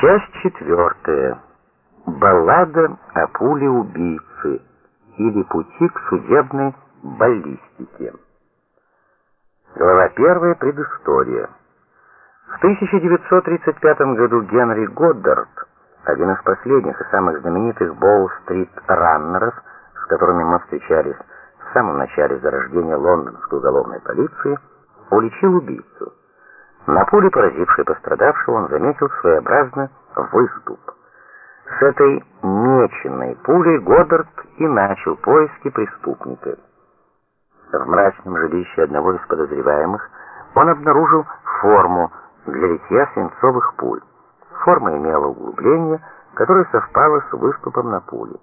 Часть четвертая. Баллада о пуле убийцы или пути к судебной баллистике. Глава первая. Предыстория. В 1935 году Генри Годдард, один из последних и самых знаменитых Боу-стрит-раннеров, с которыми мы встречались в самом начале зарождения лондонской уголовной полиции, уличил убийцу. На пуле, поразившей пострадавшего, он заметил своеобразно выступ. С этой меченной пулей Годдард и начал поиски преступника. В мрачном жилище одного из подозреваемых он обнаружил форму для литья свинцовых пуль. Форма имела углубление, которое совпало с выступом на пуле.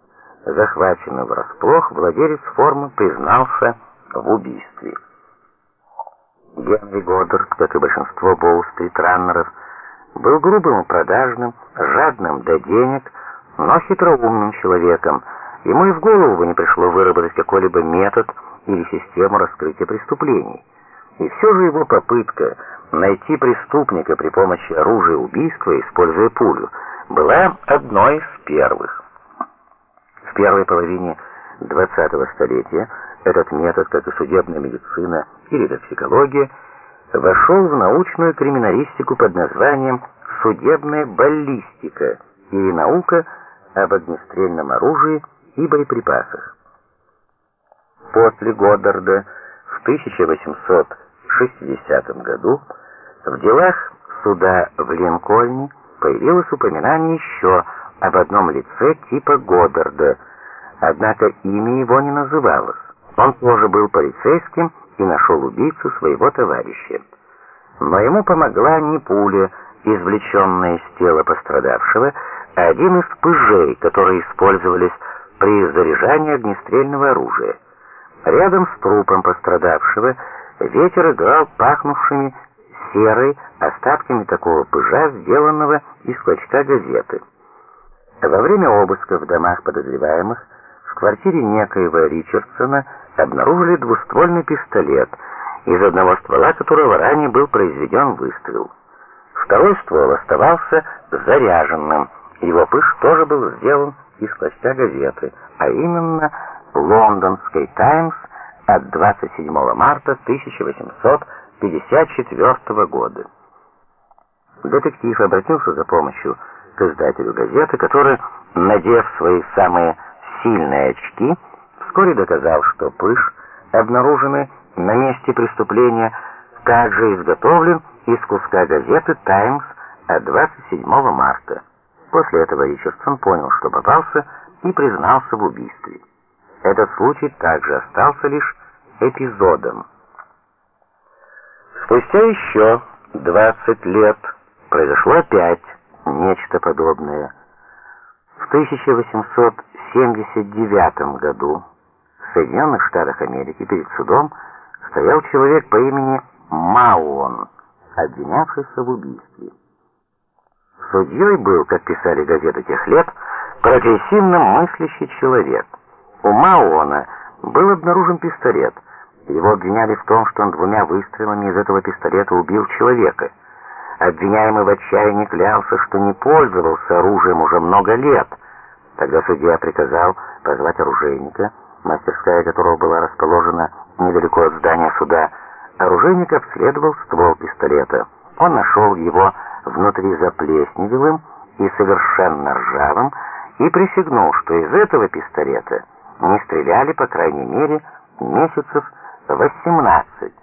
Захваченный врасплох, владелец формы признался в убийстве. Генри Годдард, как и большинство Боу-стрит-раннеров, был грубым и продажным, жадным до денег, но хитроумным человеком. Ему и в голову бы не пришло выработать какой-либо метод или систему раскрытия преступлений. И все же его попытка найти преступника при помощи оружия убийства, используя пулю, была одной из первых. В первой половине 20-го столетия этот метод, как и судебная медицина или токсикология, вошел в научную криминалистику под названием судебная баллистика или наука об огнестрельном оружии и боеприпасах. После Годдарда в 1860 году в делах суда в Линкольне появилось упоминание еще об одном лице типа Годдарда, однако имя его не называлось. Он тоже был полицейским и нашел убийцу своего товарища. Но ему помогла не пуля, извлеченная из тела пострадавшего, а один из пыжей, которые использовались при заряжании огнестрельного оружия. Рядом с трупом пострадавшего ветер играл пахнувшими серой остатками такого пыжа, сделанного из клочка газеты. Во время обыска в домах подозреваемых в квартире некоего Ричардсона обнаружили двуствольный пистолет, из одного ствола которого ранее был произведен выстрел. Второй ствол оставался заряженным. Его пыш тоже был сделан из клочка газеты, а именно «Лондонской Таймс» от 27 марта 1854 года. Детектив обратился за помощью к издателю газеты, который, надев свои самые сильные очки, вскоре доказал, что пыш, обнаруженный на месте преступления, также изготовлен из куска газеты «Таймс» от 27 марта. После этого Ричардсон понял, что попался, и признался в убийстве. Этот случай также остался лишь эпизодом. Спустя еще 20 лет произошло опять нечто подобное. В 1879 году в Соединенных Штатах Америки перед судом стоял человек по имени Мауон, обвинявшийся в убийстве. Судьей был, как писали газеты тех лет, прогрессивно мыслящий человек. У Мауона был обнаружен пистолет. Его обвиняли в том, что он двумя выстрелами из этого пистолета убил человека. Обвиняемый в отчаянии клялся, что не пользовался оружием уже много лет. Тогда судья приказал позвать оружейника, мастерская которого была расположена недалеко от здания суда. Оружейник обследовал ствол пистолета. Он нашел его внутри заплесневелым и совершенно ржавым, и присягнул, что из этого пистолета не стреляли, по крайней мере, месяцев 18.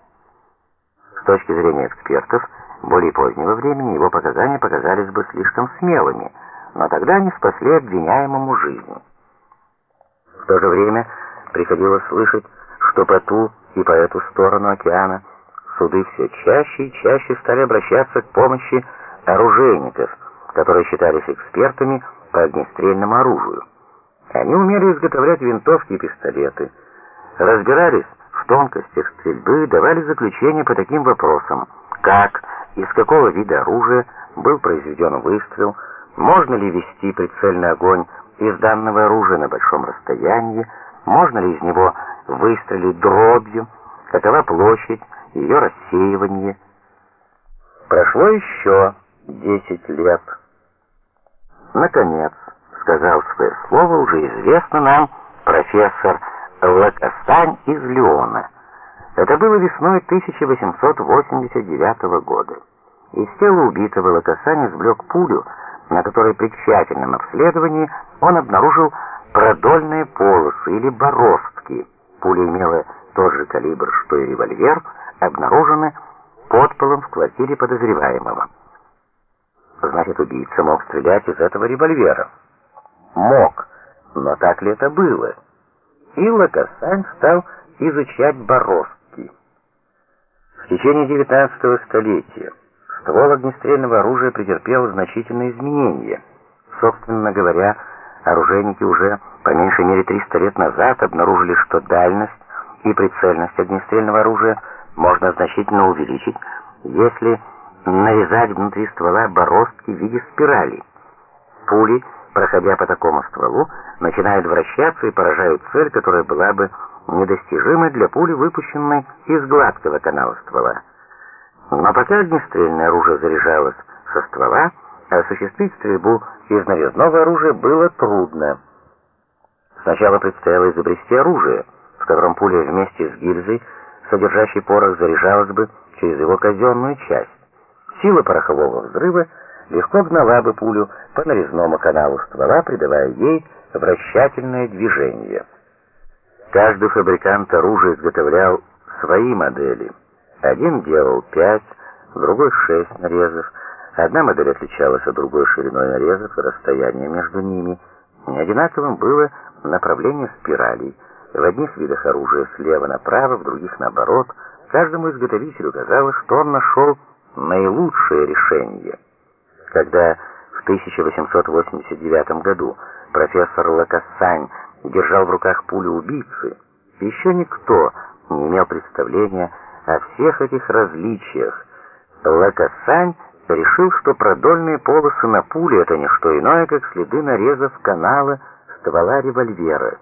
С точки зрения экспертов, более позднего времени его показания показались бы слишком смелыми, но тогда они спасли обвиняемому жизнь. В то же время приходилось слышать, что по ту и по эту сторону океана суды все чаще и чаще стали обращаться к помощи оружейников, которые считались экспертами по огнестрельному оружию. Они умели изготовлять винтовки и пистолеты, разбирались в тонкостях стрельбы давали заключения по таким вопросам, как, из какого вида оружия был произведен выстрел, можно ли вести прицельный огонь из данного оружия на большом расстоянии, можно ли из него выстрелить дробью, какова площадь, ее рассеивание. Прошло еще 10 лет. Наконец, сказал свое слово уже известно нам профессор Лакастань из Леона. Это было весной 1889 года. Из тела убитого Лакасань извлек пулю, на которой при тщательном обследовании он обнаружил продольные полосы или бороздки. Пуля имела тот же калибр, что и револьвер, обнаружены под полом в квартире подозреваемого. Значит, убийца мог стрелять из этого револьвера. Мог, но так ли это было? И Лакасань стал изучать бороздки. В течение XIX столетия ствол огнестрельного оружия претерпел значительные изменения. Собственно говоря, оружейники уже по меньшей мере 300 лет назад обнаружили, что дальность и прицельность огнестрельного оружия можно значительно увеличить, если нарезать внутри ствола бороздки в виде спирали. Пули, проходя по такому стволу, начинают вращаться и поражают цель, которая была бы недостижимой для пули, выпущенной из гладкого канала ствола. Но пока огнестрельное оружие заряжалось со ствола, осуществить стрельбу из нарезного оружия было трудно. Сначала предстояло изобрести оружие, в котором пуля вместе с гильзой, содержащей порох, заряжалась бы через его казенную часть. Сила порохового взрыва легко гнала бы пулю по нарезному каналу ствола, придавая ей вращательное движение. Каждый фабрикант оружия изготовлял свои модели. Один делал пять, другой шесть нарезов. Одна модель отличалась от другой шириной нарезов и расстоянием между ними. Неодинаковым было направление спиралей. В одних видах оружия слева направо, в других наоборот. Каждому изготовителю казалось, что он нашел наилучшее решение. Когда в 1889 году профессор Лакассань держал в руках пулю убийцы, еще никто не имел представления о всех этих различиях. Лакассань решил, что продольные полосы на пуле это не что иное, как следы нарезов канала ствола револьвера.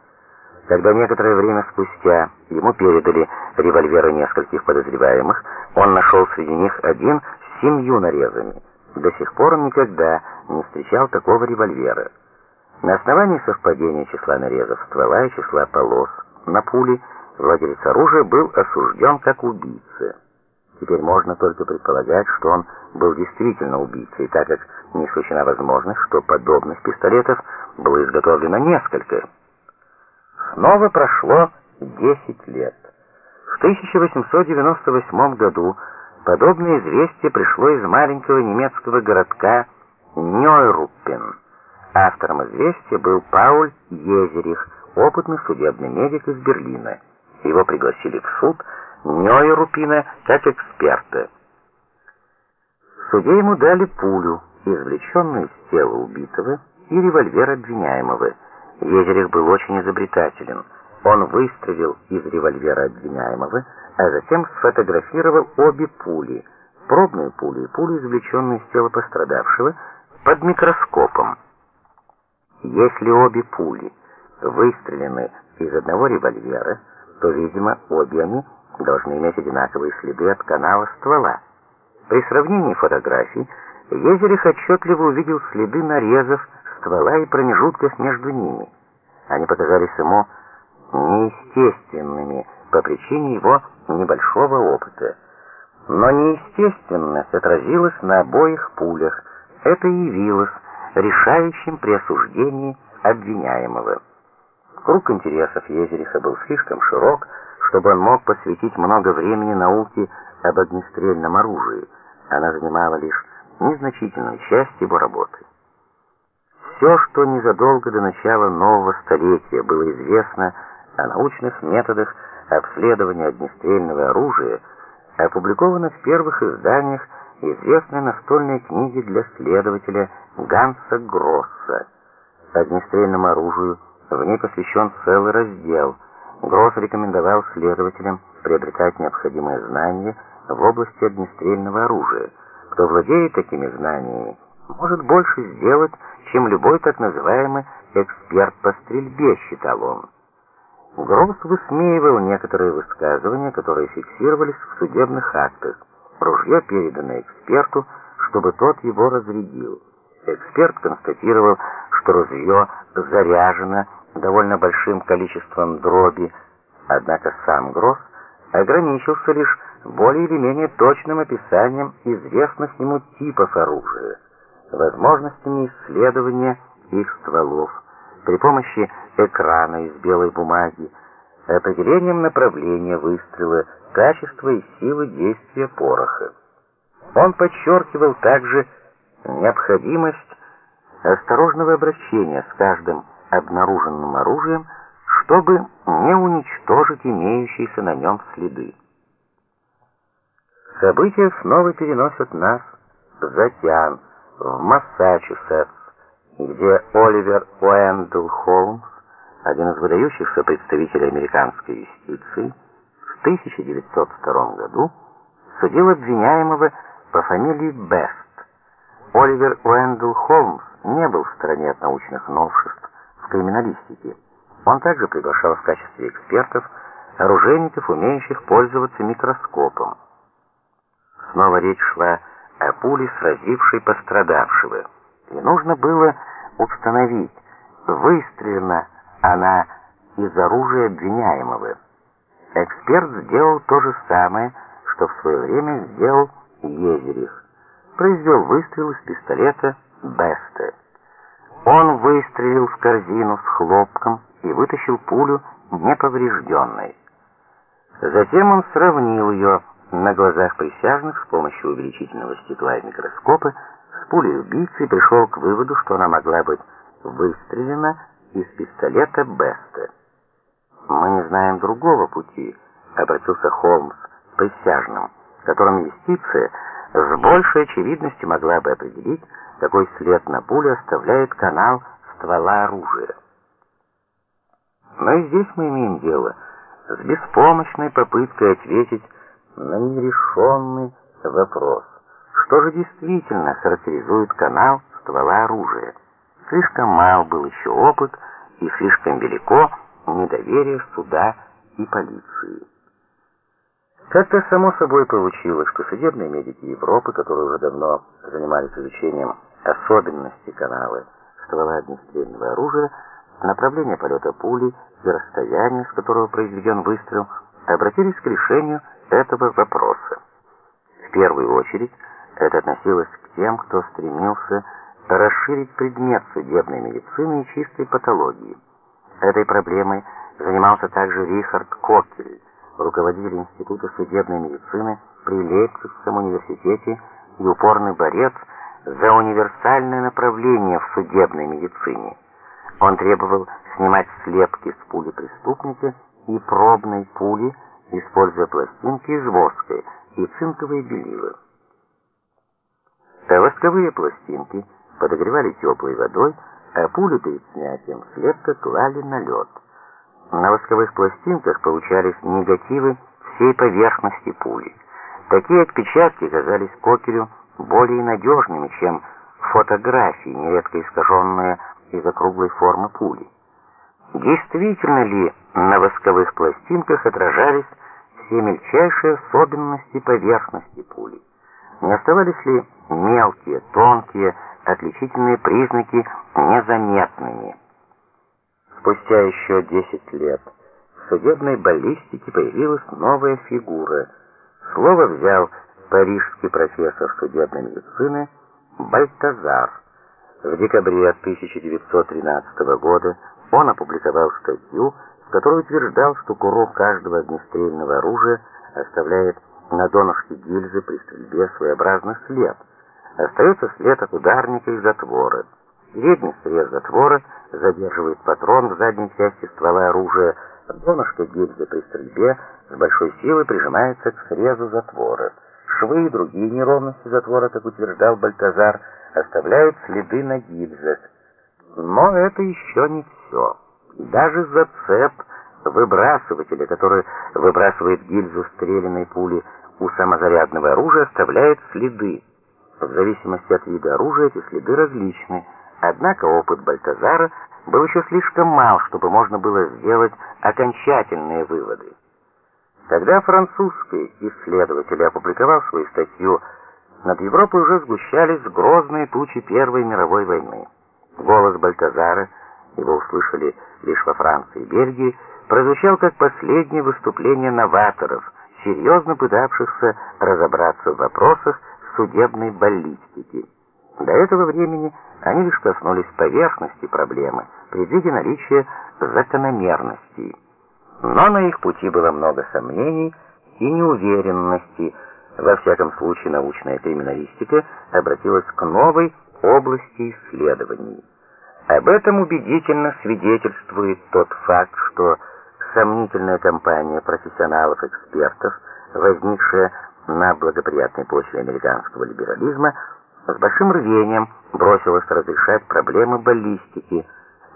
Когда некоторое время спустя ему передали револьверы нескольких подозреваемых, он нашел среди них один с семью нарезами. До сих пор он никогда не встречал такого револьвера. На основании совпадения числа нарезов ствола и числа полос на пуле владелец оружия был осужден как убийца. Теперь можно только предполагать, что он был действительно убийцей, так как не исключена возможность, что подобных пистолетов было изготовлено несколько. Снова прошло 10 лет. В 1898 году подобное известие пришло из маленького немецкого городка Нойруппен. Автором известия был Пауль Езерих, опытный судебный медик из Берлина. Его пригласили в суд Нойруппина как эксперта. Суде ему дали пулю, извлеченную из тела убитого, и револьвер обвиняемого. Езерих был очень изобретателен. Он выстрелил из револьвера обвиняемого, а затем сфотографировал обе пули, пробную пулю и пулю, извлеченную из тела пострадавшего, под микроскопом. Если обе пули выстрелены из одного револьвера, то, видимо, обе они должны иметь одинаковые следы от канала ствола. При сравнении фотографий Езерих отчетливо увидел следы нарезов ствола и промежутков между ними. Они показались ему неестественными по причине его небольшого опыта. Но неестественность отразилась на обоих пулях. Это и явилось решающим при осуждении обвиняемого. Круг интересов Езериха был слишком широк, чтобы он мог посвятить много времени науке об огнестрельном оружии. Она занимала лишь незначительную часть его работы. Все, что незадолго до начала нового столетия было известно о научных методах обследования огнестрельного оружия, опубликовано в первых изданиях известной настольной книги для следователя Ганса Гросса. Огнестрельному оружию в ней посвящен целый раздел. Гросс рекомендовал следователям приобретать необходимые знания в области огнестрельного оружия. Кто владеет такими знаниями, может больше сделать, чем любой так называемый эксперт по стрельбе, считал он. Гросс высмеивал некоторые высказывания, которые фиксировались в судебных актах. Ружье передано эксперту, чтобы тот его разрядил. Эксперт констатировал, что ружье заряжено довольно большим количеством дроби, однако сам Гросс ограничился лишь более или менее точным описанием известных ему типов оружия, возможностями исследования их стволов при помощи экрана из белой бумаги, определением направления выстрела, качества и силы действия пороха. Он подчеркивал также необходимость осторожного обращения с каждым обнаруженным оружием, чтобы не уничтожить имеющиеся на нем следы. События снова переносят нас за океан, в Массачусетс, где Оливер Уэндл Холмс, один из выдающихся представителей американской юстиции, в 1902 году судил обвиняемого по фамилии Бест. Оливер Уэндл Холмс не был в стороне от научных новшеств в криминалистике. Он также приглашал в качестве экспертов оружейников, умеющих пользоваться микроскопом. Снова речь шла о пуле, сразившей пострадавшего. И нужно было установить, выстрелена она из оружия обвиняемого. Эксперт сделал то же самое, что в свое время сделал Езерих. Произвел выстрел из пистолета Беста. Он выстрелил в корзину с хлопком и вытащил пулю неповрежденной. Затем он сравнил ее на глазах присяжных с помощью увеличительного стекла и микроскопа с пулей убийцы и пришел к выводу, что она могла быть выстрелена из пистолета Беста. «Мы не знаем другого пути», — обратился Холмс к присяжным, которым юстиция с большей очевидностью могла бы определить, какой след на пуле оставляет канал ствола оружия. Но и здесь мы имеем дело с беспомощной попыткой ответить на нерешенный вопрос, что же действительно характеризует канал ствола оружия. Слишком мал был еще опыт и слишком велико недоверие суда и полиции. Как-то само собой получилось, что судебные медики Европы, которые уже давно занимались изучением особенностей канала ствола огнестрельного оружия, направление полета пули и расстояние, с которого произведен выстрел, обратились к решению этого вопроса. В первую очередь это относилось к тем, кто стремился расширить предмет судебной медицины и чистой патологии. Этой проблемой занимался также Рихард Кокель, руководитель Института судебной медицины при Лейпцигском университете и упорный борец за универсальное направление в судебной медицине. Он требовал снимать слепки с пули преступника и пробной пули, используя пластинки из воска и цинковые белила. Восковые пластинки подогревали теплой водой, а пулю перед снятием слепка клали на лед. На восковых пластинках получались негативы всей поверхности пули. Такие отпечатки казались Кокерю более надежными, чем фотографии, нередко искаженные из-за круглой формы пули. Действительно ли на восковых пластинках отражались все мельчайшие особенности поверхности пули? Не оставались ли мелкие, тонкие, отличительные признаки незаметными? Спустя еще 10 лет в судебной баллистике появилась новая фигура. Слово взял парижский профессор судебной медицины Бальтазар. В декабре 1913 года он опубликовал статью, в которой утверждал, что курок каждого огнестрельного оружия оставляет на донышке гильзы при стрельбе своеобразный след. Остается след от ударника и затвора. Передний срез затвора задерживает патрон в задней части ствола оружия, донышко гильзы при стрельбе с большой силой прижимается к срезу затвора. Швы и другие неровности затвора, как утверждал Бальтазар, оставляют следы на гильзах. Но это еще не все. Даже зацеп выбрасывателя, который выбрасывает гильзу стрелянной пули у самозарядного оружия, оставляет следы. В зависимости от вида оружия эти следы различны. Однако опыт Бальтазара был еще слишком мал, чтобы можно было сделать окончательные выводы. Когда французский исследователь опубликовал свою статью над Европой уже сгущались грозные тучи Первой мировой войны. Голос Бальтазара, его услышали лишь во Франции и Бельгии, прозвучал как последнее выступление новаторов, серьезно пытавшихся разобраться в вопросах судебной баллистики. До этого времени они лишь коснулись поверхности проблемы, предвидя наличие закономерностей. Но на их пути было много сомнений и неуверенности. Во всяком случае, научная криминалистика обратилась к новой области исследований. Об этом убедительно свидетельствует тот факт, что сомнительная компания профессионалов-экспертов, возникшая на благоприятной почве американского либерализма, с большим рвением бросилась разрешать проблемы баллистики,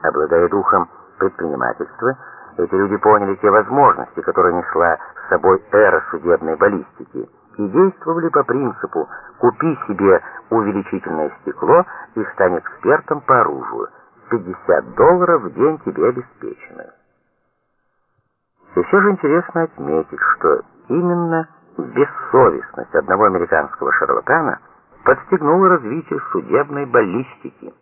обладая духом предпринимательства, эти люди поняли те возможности, которые несла с собой эра судебной баллистики, и действовали по принципу «купи себе увеличительное стекло и стань экспертом по оружию. 50 долларов в день тебе обеспечены». И все же интересно отметить, что именно бессовестность одного американского шарлатана подстегнула развитие судебной баллистики.